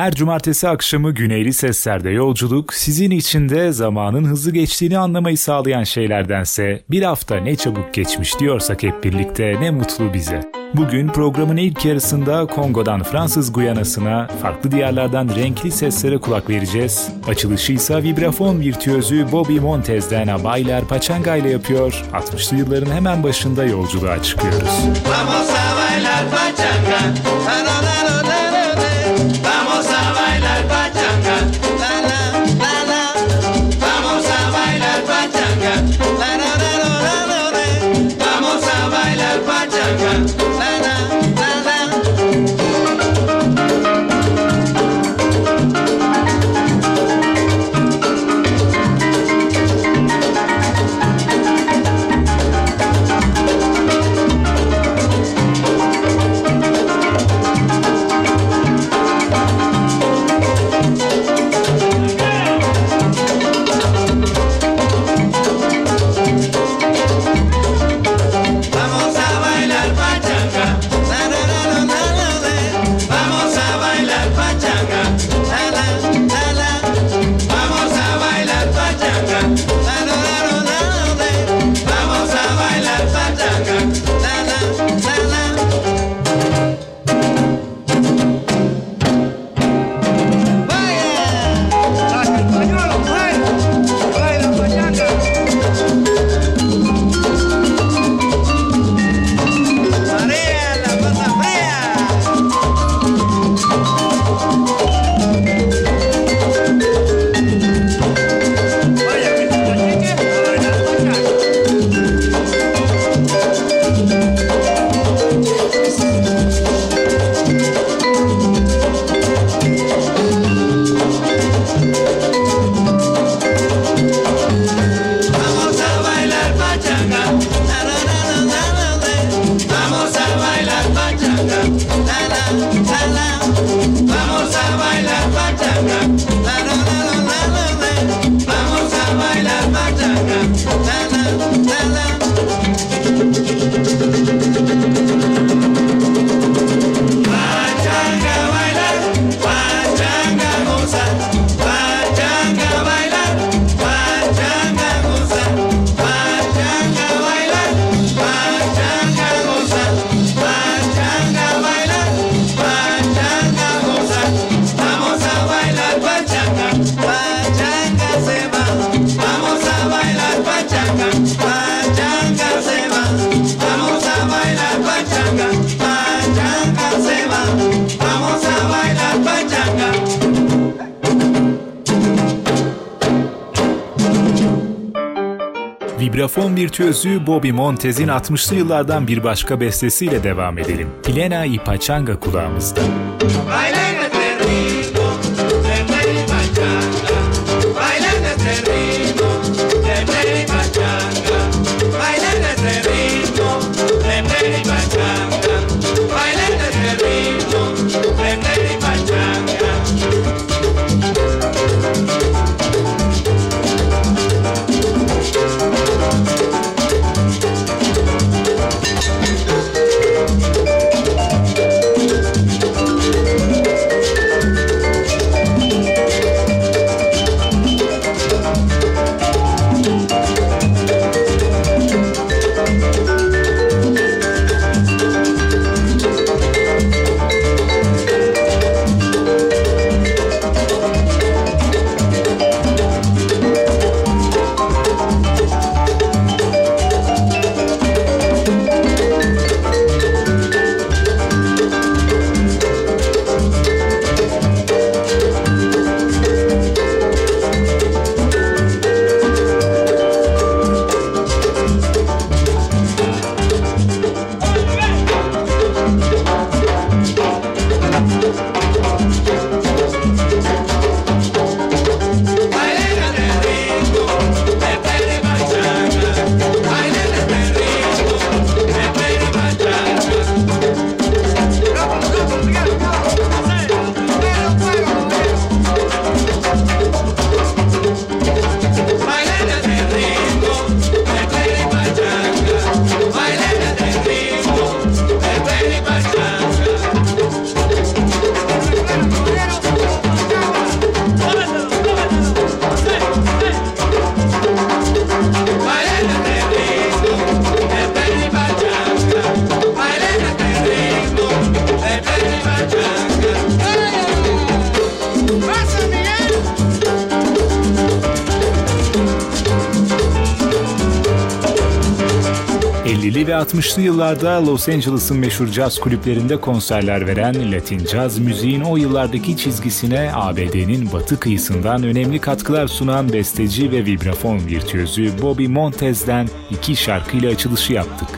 Her cumartesi akşamı Güneyli Sesler'de yolculuk, sizin için de zamanın hızlı geçtiğini anlamayı sağlayan şeylerdense bir hafta ne çabuk geçmiş diyorsak hep birlikte ne mutlu bize. Bugün programın ilk yarısında Kongo'dan Fransız Guyana'sına, farklı diyarlardan renkli seslere kulak vereceğiz. Açılışı ise vibrafon virtüözü Bobby Montez'den Abaylar Pachanga ile yapıyor. 60'lı yılların hemen başında yolculuğa çıkıyoruz. Vamos a bailar pachanga, virtüözü Bobby Montez'in 60'lı yıllardan bir başka bestesiyle devam edelim. Plena y Pachanga kulağımızda. Bailame. 60'lı yıllarda Los Angeles'ın meşhur caz kulüplerinde konserler veren Latin caz müziğin o yıllardaki çizgisine ABD'nin batı kıyısından önemli katkılar sunan besteci ve vibrafon virtüözü Bobby Montez'den iki şarkıyla açılışı yaptık.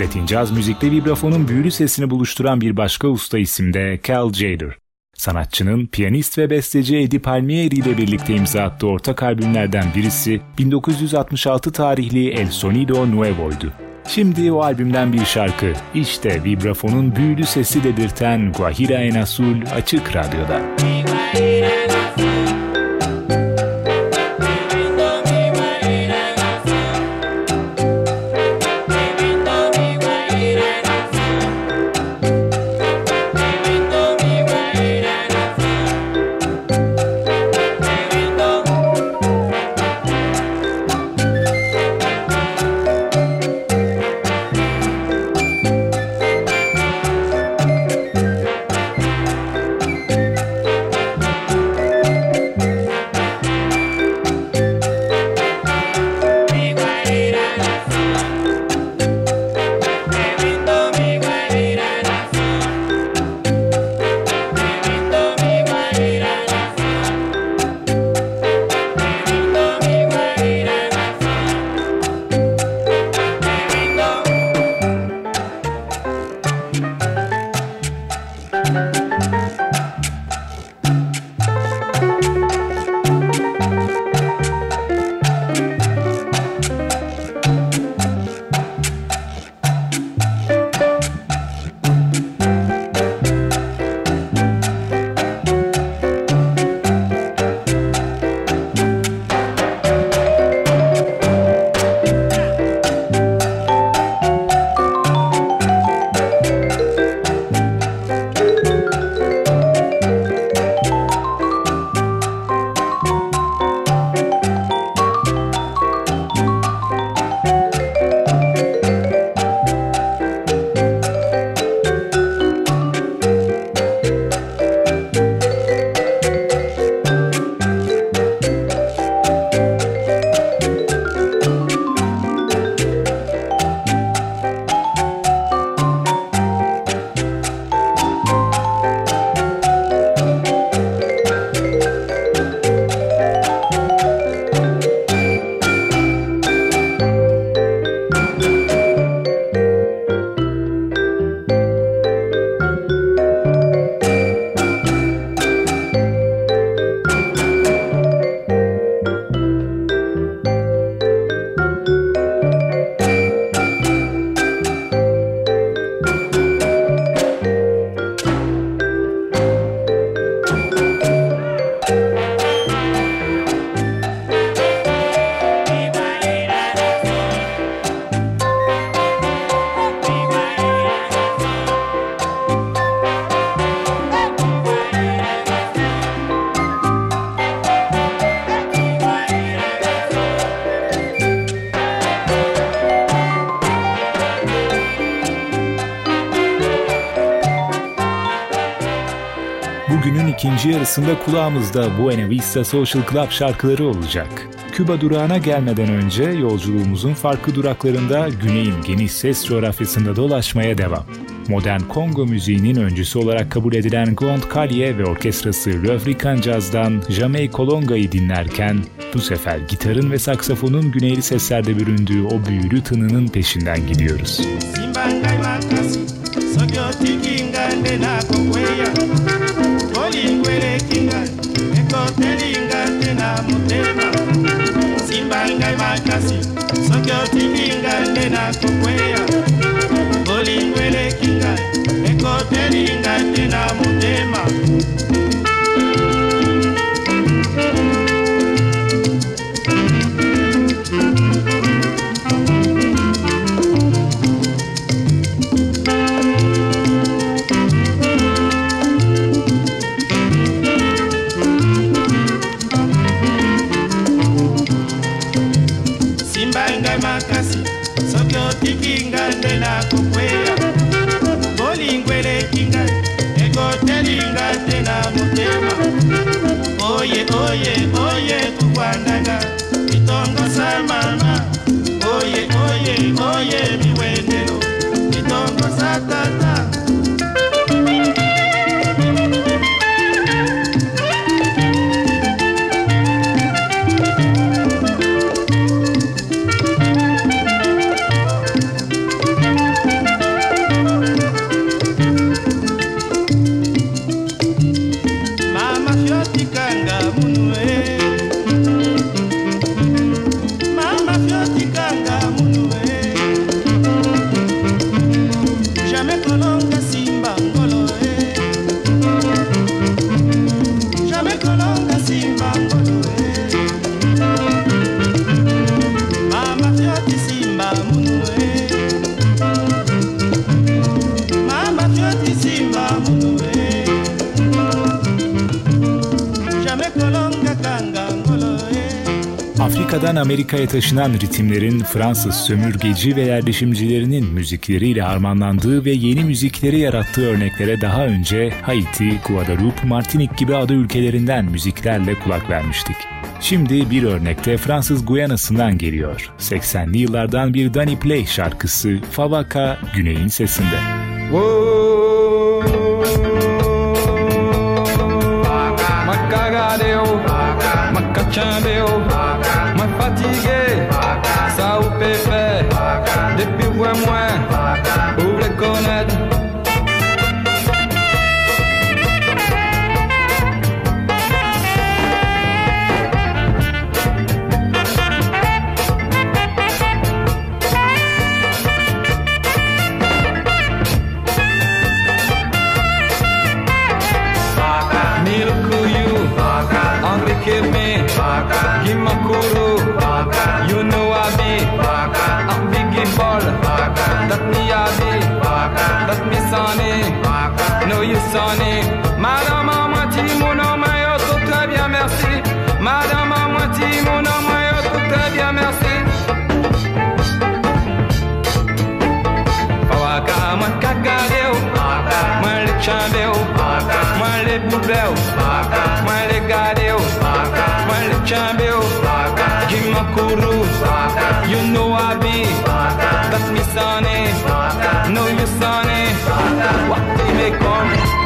Latin caz müzikte vibrafonun büyülü sesini buluşturan bir başka usta isim de Cal Jader. Sanatçının piyanist ve besteci Eddie Palmieri ile birlikte imza attığı ortak albümlerden birisi 1966 tarihli El Sonido Nuevo'ydu. Şimdi o albümden bir şarkı, işte vibrafonun büyülü sesi dedirten Guajira en Azul Açık Radyo'da. ikinci yarısında kulağımızda Buena Vista Social Club şarkıları olacak. Küba durağına gelmeden önce yolculuğumuzun farklı duraklarında Güney'in geniş ses coğrafyasında dolaşmaya devam. Modern Kongo müziğinin öncüsü olarak kabul edilen Gond Kalye ve orkestrası Le African Jazz'dan Jamey Kolonga'yı dinlerken bu sefer gitarın ve saksafonun güneyli seslerde büründüğü o büyülü tınının peşinden gidiyoruz. Simba ekotelinga te na motema. Simba ngai makasi soki otikinga nde nakokweya olingwelekinga ekotelinga te na motema Amerika'ya taşınan ritimlerin Fransız sömürgeci ve yerleşimcilerinin müzikleriyle harmanlandığı ve yeni müzikleri yarattığı örneklere daha önce Haiti, Guadeloupe, Martinik gibi ada ülkelerinden müziklerle kulak vermiştik. Şimdi bir örnekte Fransız Guyana'sından geliyor. 80'li yıllardan bir Danny Play şarkısı Favaka Güney'in sesinde. Whoa, ಮಾತಿಗೆ know I be That's me sonny No you sonny What they become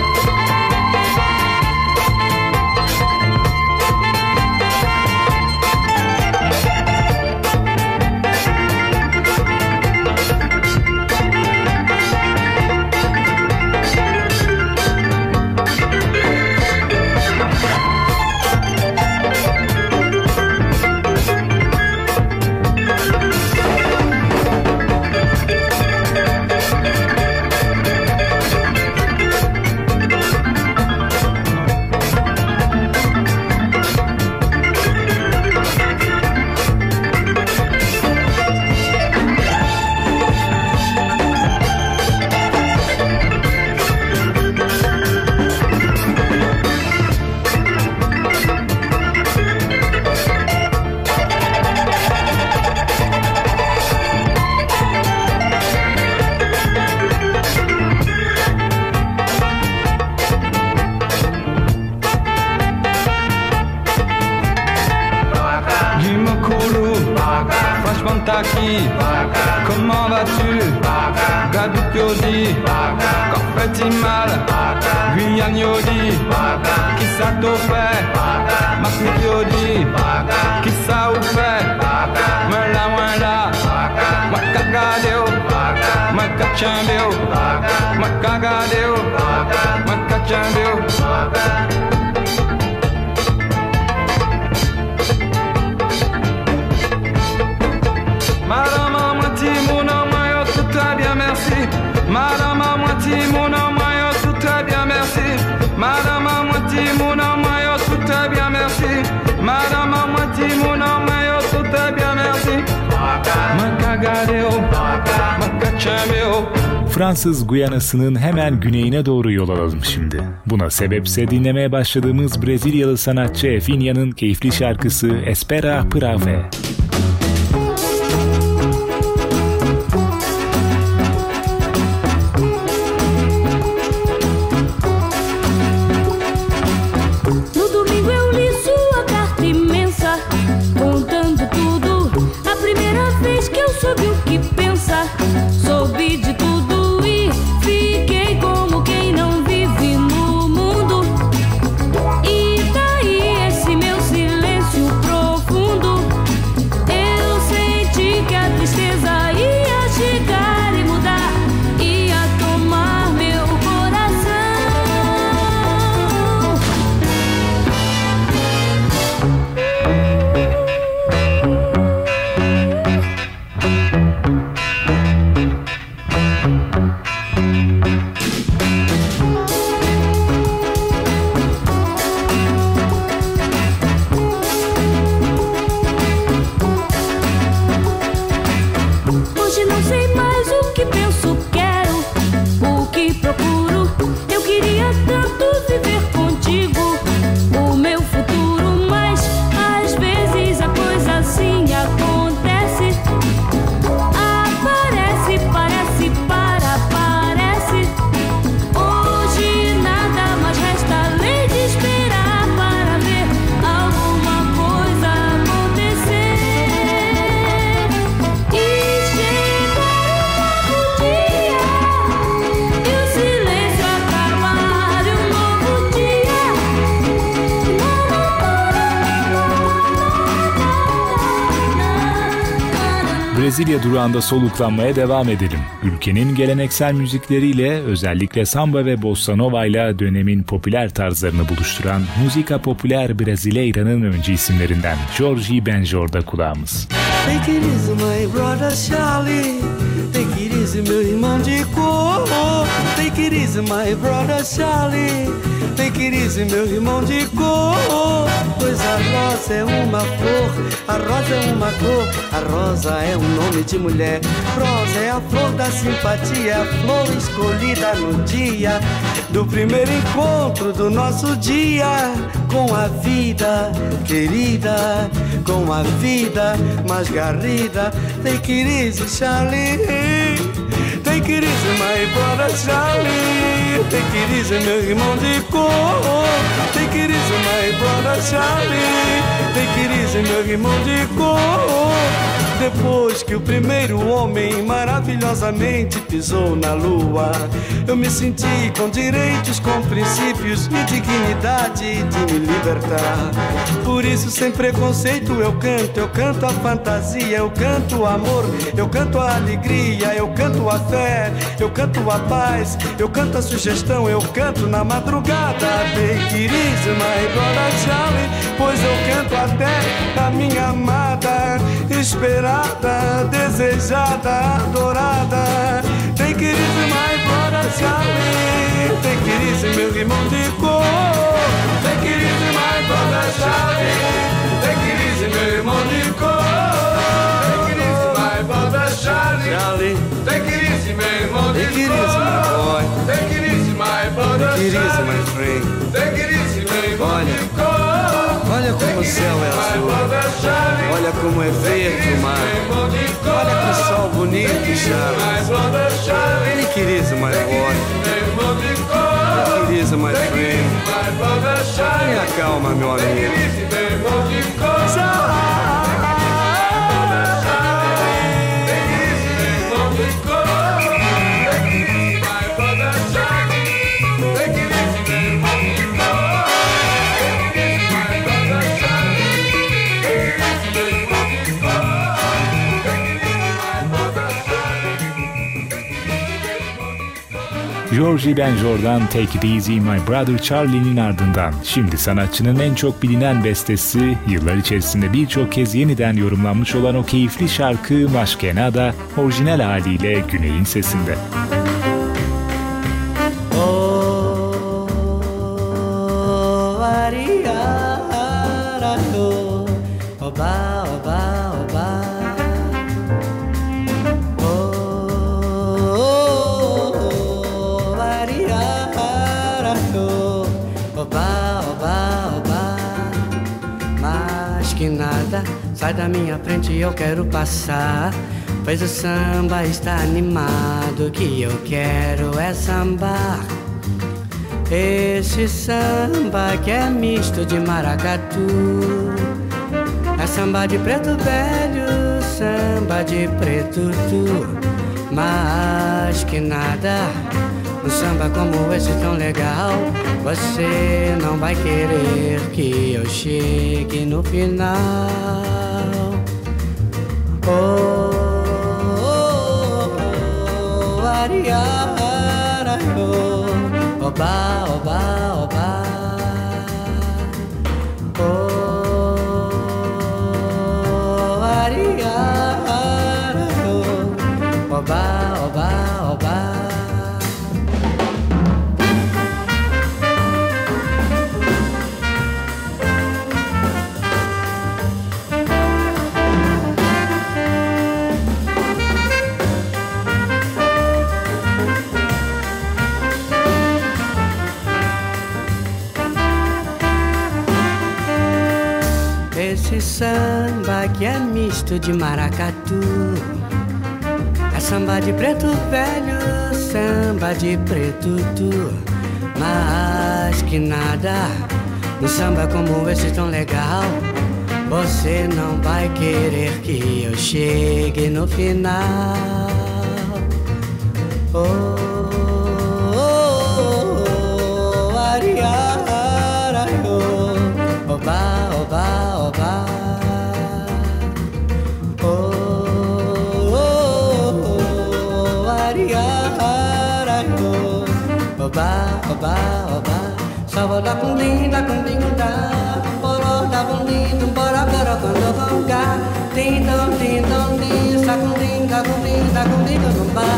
Fransız Guyana'sının hemen güneyine doğru yol alalım şimdi. Buna sebepse dinlemeye başladığımız Brezilyalı sanatçı Efinya'nın keyifli şarkısı Espera Prave. Brezilya durağında soluklanmaya devam edelim. Ülkenin geleneksel müzikleriyle özellikle samba ve bossa nova ile dönemin popüler tarzlarını buluşturan Música Popular Brasileira'nın öncü isimlerinden Jorge Benjor'da kulağımız. Take it easy, my brother Charlie. Take it easy, my brother Charlie. It easy, meu irmão de cor. Pois a rosa é uma flor, a rosa é uma cor, a rosa é um nome de mulher. Rosa é a flor da simpatia, a flor escolhida no dia do primeiro encontro do nosso dia com a vida querida, com a vida mais garrida. It easy, Charlie. Take it easy, my brother Charlie. Take it easy, meu irmão de cor. Take it easy, my brother Charlie. Take it easy, meu irmão de cor. Depois que o primeiro homem maravilhosamente pisou na lua, eu me senti com direitos, com princípios e dignidade de me libertar. Por isso, sem preconceito, eu canto, eu canto a fantasia, eu canto o amor, eu canto a alegria, eu canto a fé, eu canto a paz, eu canto a sugestão, eu canto na madrugada. Take it easy, pois eu canto até a minha amada esperar esperada, desejada, adorada. Tem queríssima embora chave, tem queríssimo meu irmão de cor. Tem queríssima embora chave, tem queríssimo meu irmão de cor. Tem queríssima embora chave, tem queríssimo meu irmão de cor. Tem queríssima embora chave, tem queríssimo meu irmão de cor. Olha como o céu é azul. Olha como é verde o mar. Olha que sol bonito. Take it easy, my boy. Take it easy, my friend. Tenha calma, meu amigo. Georgie Benjor'dan Take It Easy My Brother Charlie'nin ardından şimdi sanatçının en çok bilinen bestesi yıllar içerisinde birçok kez yeniden yorumlanmış olan o keyifli şarkı Maşkena'da orijinal haliyle Güney'in sesinde. Sai da minha frente, eu quero passar. Pois o samba está animado, que eu quero é sambar. Esse samba que é misto de maracatu. É samba de preto velho, samba de preto tu. Mas que nada, um samba como esse tão legal. Você não vai querer que eu chegue no final. Oba, oba, oba. Samba que é misto de maracatu. É samba de preto velho, samba de preto tu. Mas que nada, um samba como esse tão legal. Você não vai querer que eu chegue no final. Oh, oh, ba ba ba sa ba da kung ding da kung ding da ba ba da kung ding dum ba da ba da kung da kung ga ding dum ding dum ding sa kung ding ga kung ding da kung ding dum ba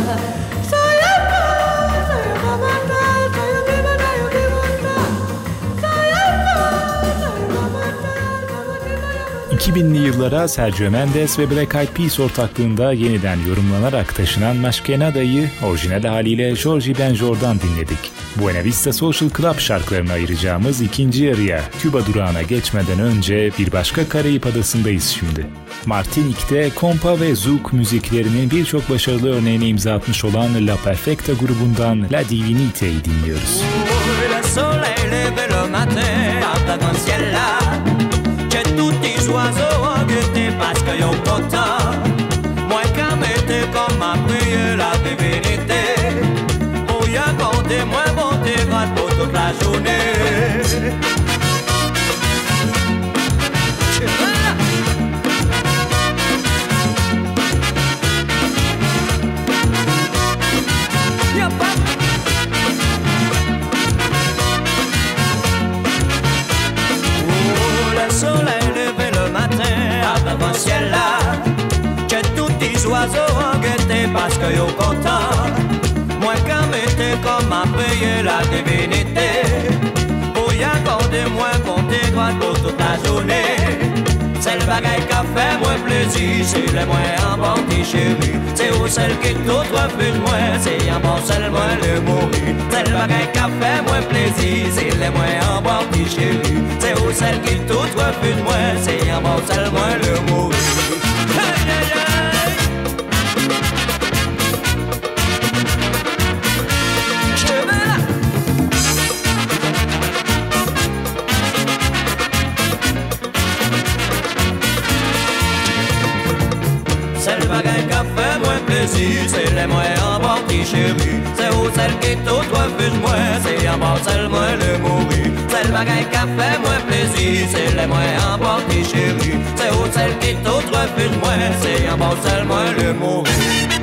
2000'li yıllara Sergio Mendes ve Black Eyed Peas ortaklığında yeniden yorumlanarak taşınan Maşkenada'yı orijinal haliyle Georgie Benjor'dan dinledik. Buena Vista Social Club şarkılarını ayıracağımız ikinci yarıya Küba durağına geçmeden önce bir başka Karayip adasındayız şimdi. Martinik'te kompa ve zouk müziklerinin birçok başarılı örneğine imza atmış olan La Perfecta grubundan La Divinite'yi dinliyoruz. Oiseaux ont parce qu'ils ont content. Moi, quand m'était comme ma prière, la divinité, pour y moins bonté grâce pour toute la journée. zo angete paske yo kontan Mwen kamete kom apeye la divinite Pou yakorde mwen konte doat pou tout la jone Sel bagay ka fe mwen plezi Se le mwen an bon Se ou sel ki tout refuse mwen Se an bon sel mwen le mori Sel bagay ka fe mwen plezi Se le mwen an bon ki chéri Se ou sel ki tout refuse mwen Se an bon sel le mori dessus C'est les moins en bord qui C'est au celle qui tout refuse moi C'est un bord celle le mouru. C'est le bagage qui a fait moi plaisir. C'est les moins en bord qui C'est au celle qui tout refuse moi C'est un bord celle moi le mouru.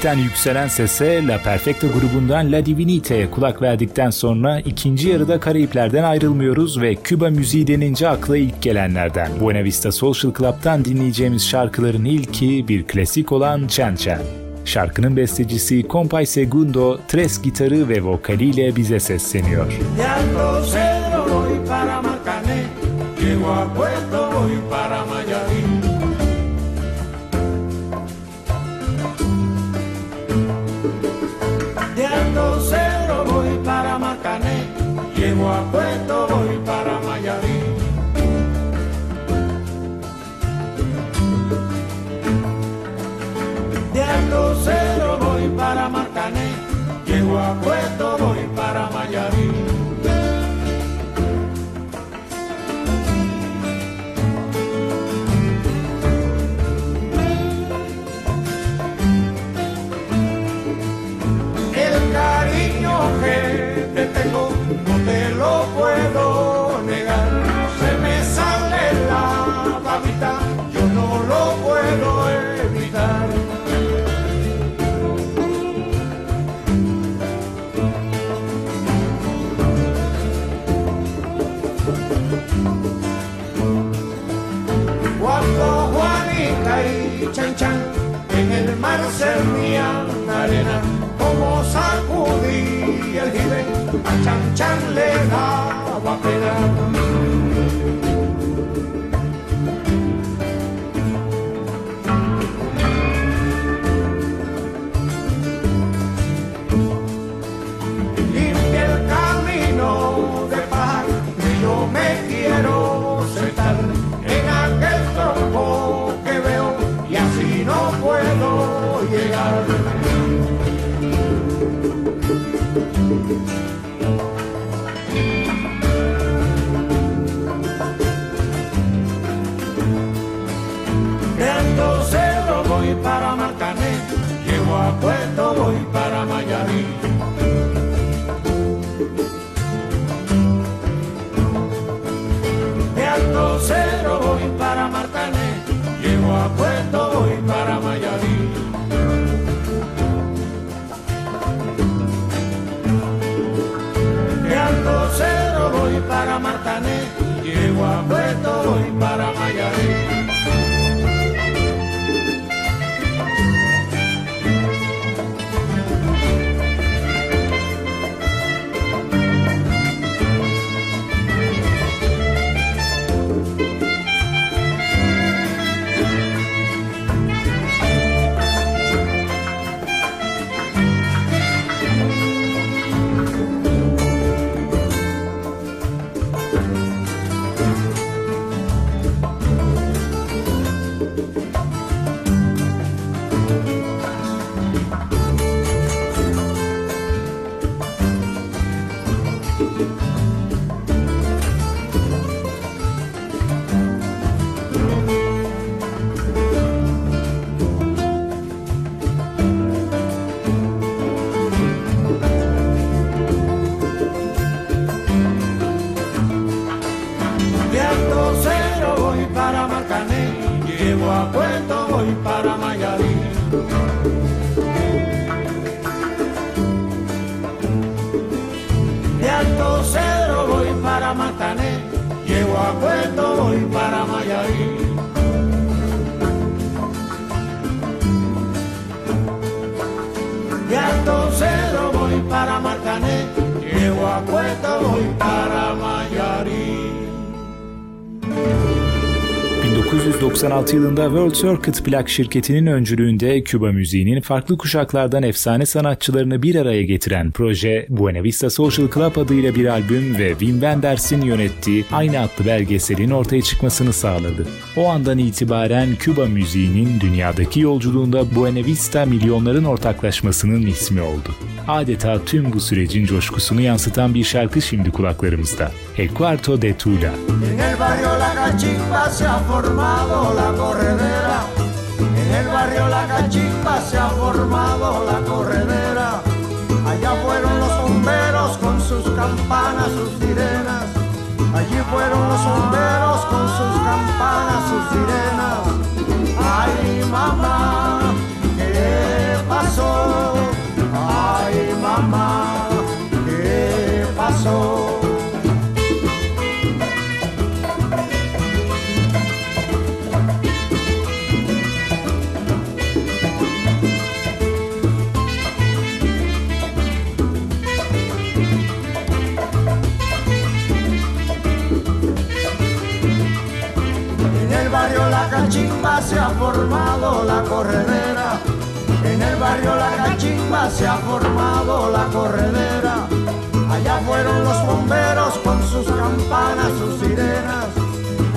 Martinik'ten yükselen sese La Perfecta grubundan La Divinite'ye kulak verdikten sonra ikinci yarıda Karayipler'den ayrılmıyoruz ve Küba müziği denince akla ilk gelenlerden. Buena Vista Social Club'tan dinleyeceğimiz şarkıların ilki bir klasik olan Chen Chen. Şarkının bestecisi Compay Segundo, tres gitarı ve vokaliyle bize sesleniyor. Llego a Puerto, voy para a Puerto, voy para Mayarín. De Alto Cero voy para Macané, llego a Puerto, voy para te lo puedo a Chan Chan le daba pena. poeta voy para amar. 1996 yılında World Circuit plak şirketinin öncülüğünde Küba müziğinin farklı kuşaklardan efsane sanatçılarını bir araya getiren proje Buena Vista Social Club adıyla bir albüm ve Wim Wenders'in yönettiği aynı adlı belgeselin ortaya çıkmasını sağladı. O andan itibaren Küba müziğinin dünyadaki yolculuğunda Buena Vista milyonların ortaklaşmasının ismi oldu. Adeta tüm bu sürecin coşkusunu yansıtan bir şarkı şimdi kulaklarımızda. El Cuarto de Tula. En el la corredera. En el barrio La Cachimba se ha formado la corredera. Allá fueron los bomberos con sus campanas, sus sirenas. Allí fueron los bomberos con sus campanas, sus sirenas. Ay, mamá, ¿qué pasó? Ay, mamá, Cachimba se ha formado la corredera. En el barrio La Cachimba se ha formado la corredera. Allá fueron los bomberos con sus campanas, sus sirenas.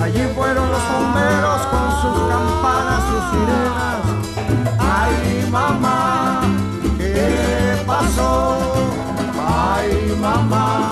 Allí fueron los bomberos con sus campanas, sus sirenas. Ay, mamá, ¿qué pasó? Ay, mamá,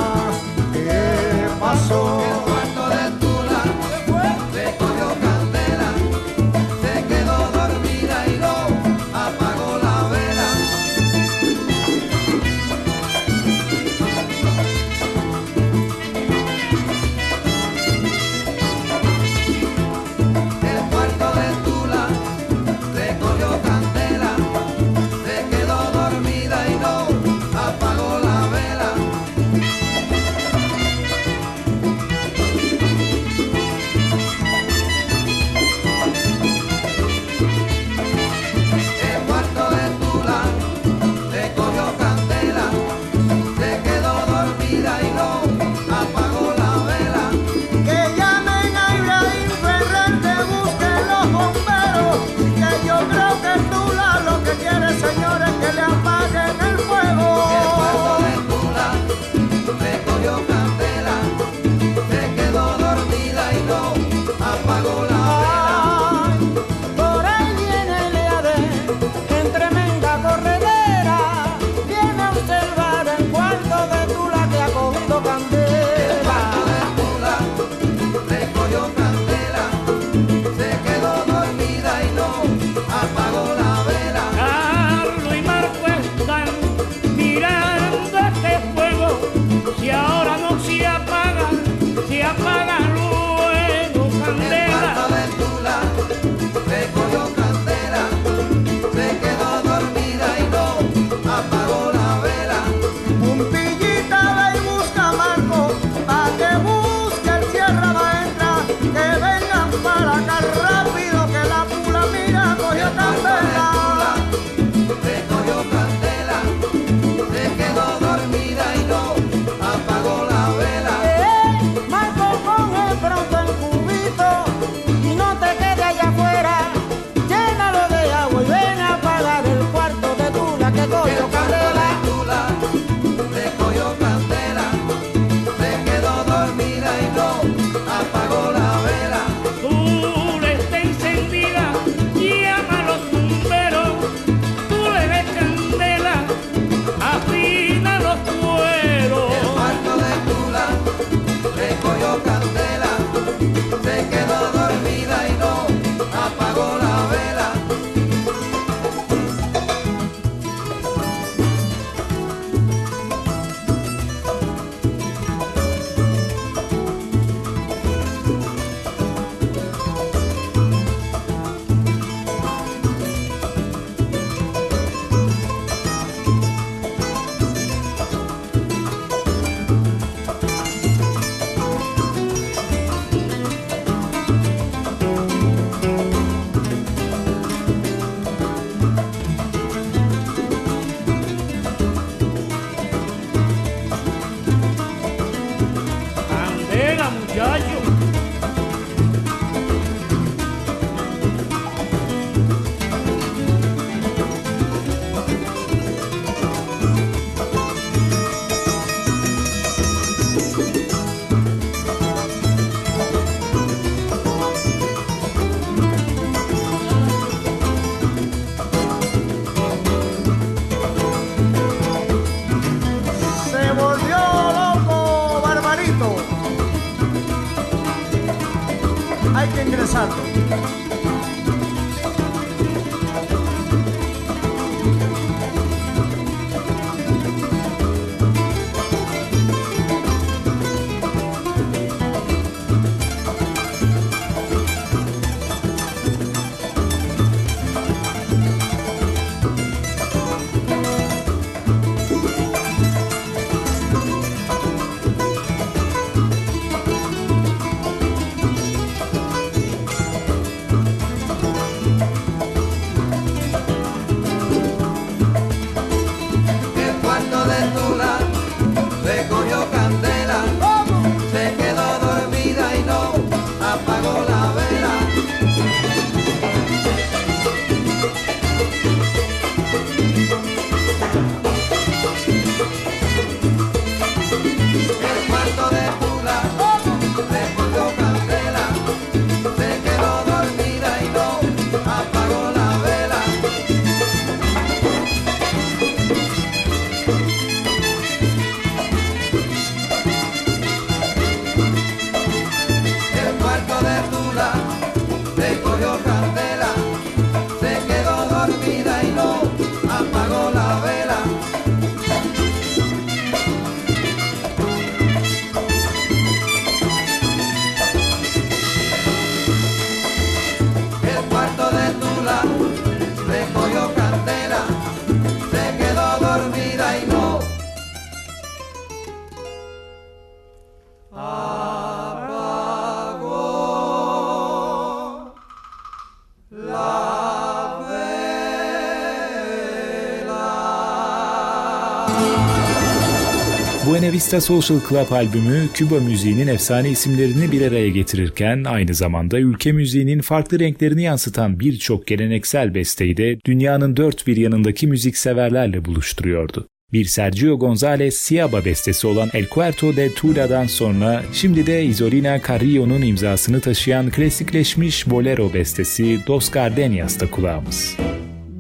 Vista Social Club albümü Küba müziğinin efsane isimlerini bir araya getirirken aynı zamanda ülke müziğinin farklı renklerini yansıtan birçok geleneksel besteyi de dünyanın dört bir yanındaki müzikseverlerle buluşturuyordu. Bir Sergio González Siaba bestesi olan El Cuarto de Tula'dan sonra şimdi de Isolina Carrillo'nun imzasını taşıyan klasikleşmiş bolero bestesi Dos Gardenias'ta kulağımız.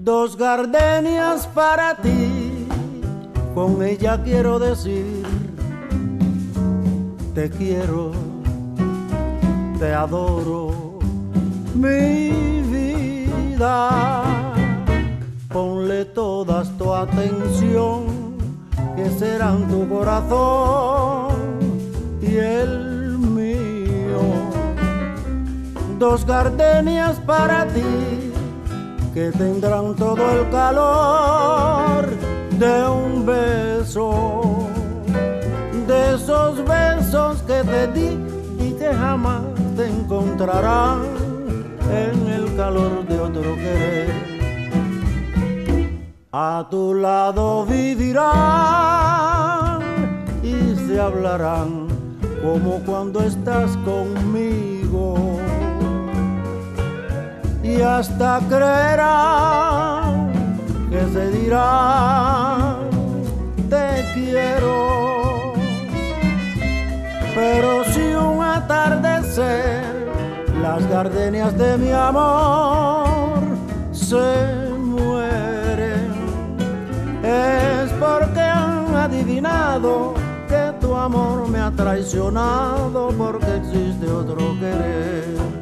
Dos gardenias para ti Con ella quiero decir, te quiero, te adoro, mi vida. Ponle toda tu atención, que serán tu corazón y el mío. Dos gardenias para ti, que tendrán todo el calor de un beso, de esos besos que te di y que jamás te encontrarán en el calor de otro querer. A tu lado vivirán y se hablarán como cuando estás conmigo. Y hasta creerán que se dirá te quiero. Pero si un atardecer las gardenias de mi amor se mueren, es porque han adivinado que tu amor me ha traicionado porque existe otro querer.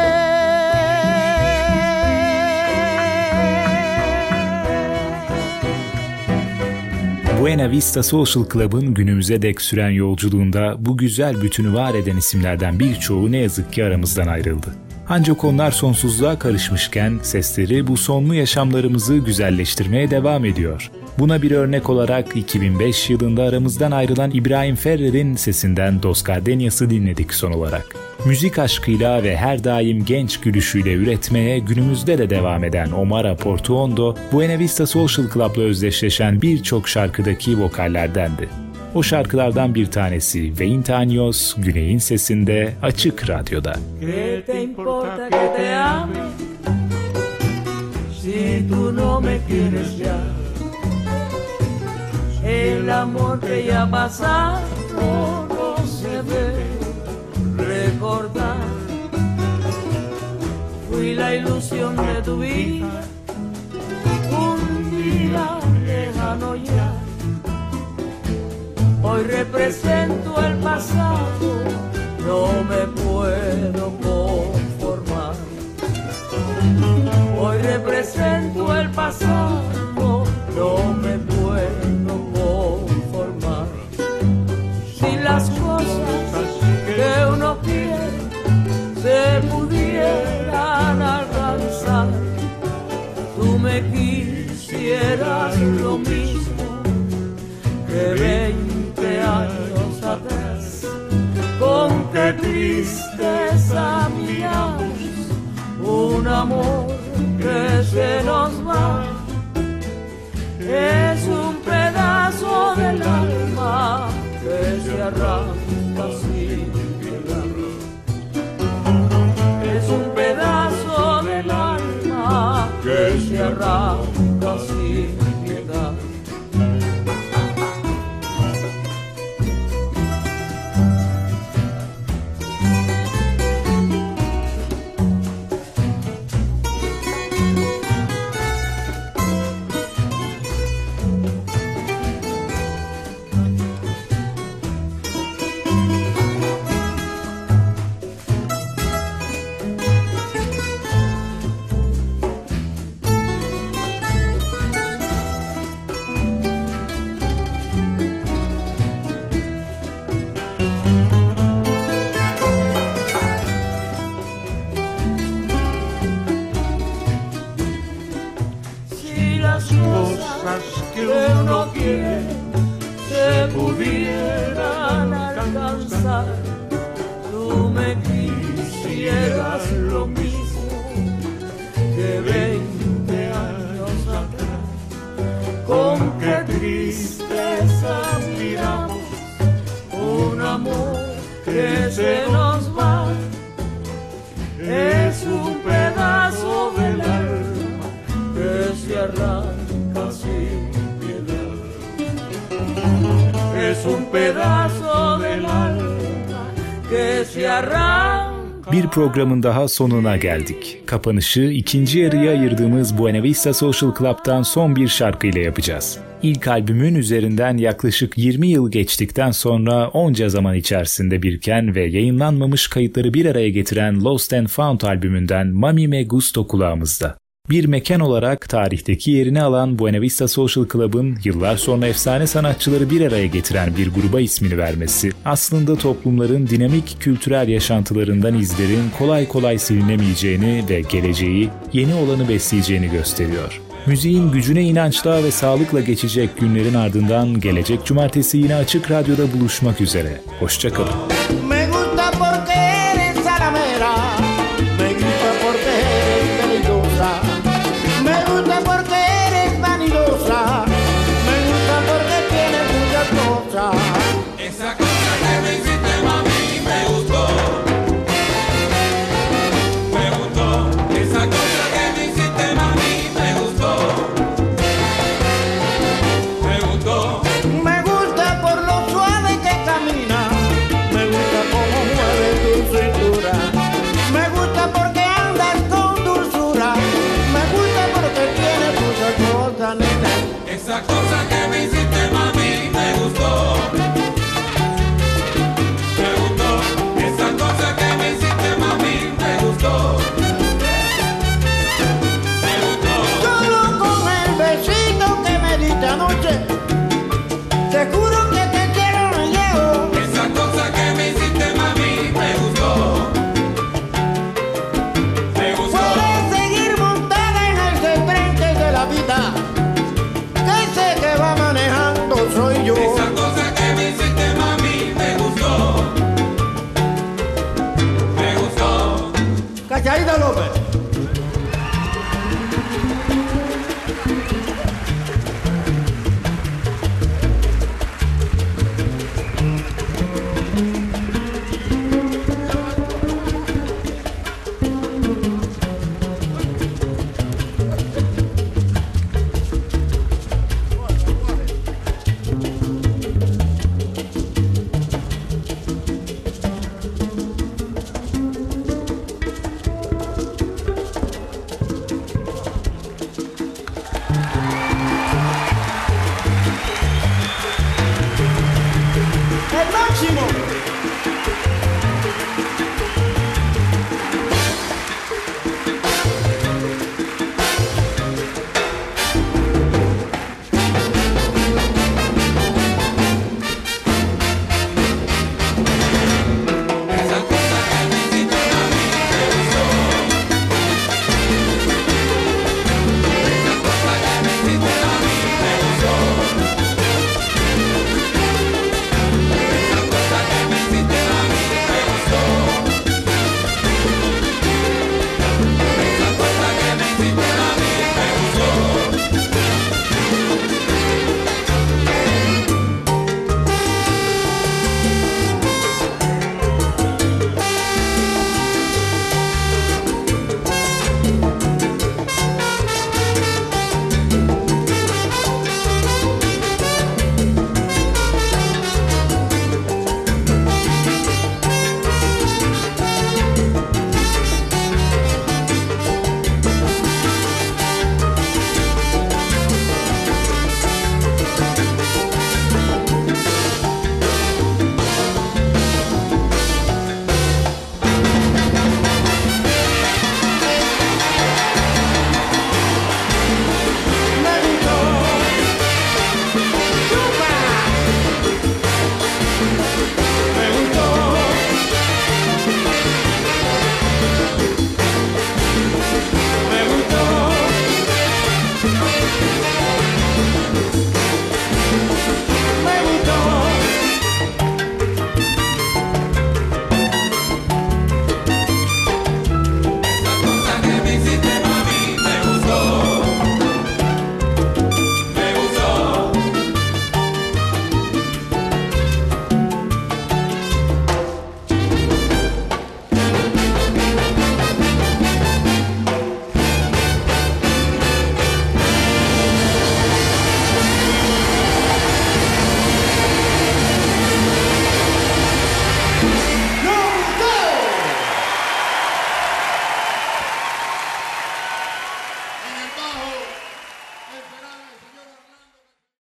Buena Vista Social Club'ın günümüze dek süren yolculuğunda bu güzel bütünü var eden isimlerden birçoğu ne yazık ki aramızdan ayrıldı. Ancak onlar sonsuzluğa karışmışken sesleri bu sonlu yaşamlarımızı güzelleştirmeye devam ediyor. Buna bir örnek olarak 2005 yılında aramızdan ayrılan İbrahim Ferrer'in sesinden Dos Gardenias'ı dinledik son olarak. Müzik aşkıyla ve her daim genç gülüşüyle üretmeye günümüzde de devam eden Omar Portuondo, Buena Vista Social Club'la özdeşleşen birçok şarkıdaki vokallerdendi. O şarkılardan bir tanesi Veinte Años Güney'in sesinde Açık Radyo'da. ¿Qué te importa que te ame si tú no me quieres ya? El amor que ya pasado no se debe recordar. Fui la ilusión de tu vida, un día lejano ya. Hoy represento el pasado, no me puedo conformar. Hoy represento el pasado, no me puedo me quisieras lo mismo que veinte años atrás. Con qué tristeza miramos un amor que se nos va. Es un pedazo del alma que se arranca que se arranca sin programın daha sonuna geldik. Kapanışı ikinci yarıya ayırdığımız Buena Vista Social Club'tan son bir şarkıyla yapacağız. İlk albümün üzerinden yaklaşık 20 yıl geçtikten sonra onca zaman içerisinde biriken ve yayınlanmamış kayıtları bir araya getiren Lost and Found albümünden Mami Me Gusto kulağımızda. Bir mekan olarak tarihteki yerini alan Buena Vista Social Club'ın yıllar sonra efsane sanatçıları bir araya getiren bir gruba ismini vermesi, aslında toplumların dinamik kültürel yaşantılarından izlerin kolay kolay silinemeyeceğini ve geleceği yeni olanı besleyeceğini gösteriyor. Müziğin gücüne inançla ve sağlıkla geçecek günlerin ardından gelecek cumartesi yine Açık Radyo'da buluşmak üzere. Hoşçakalın. soy yo.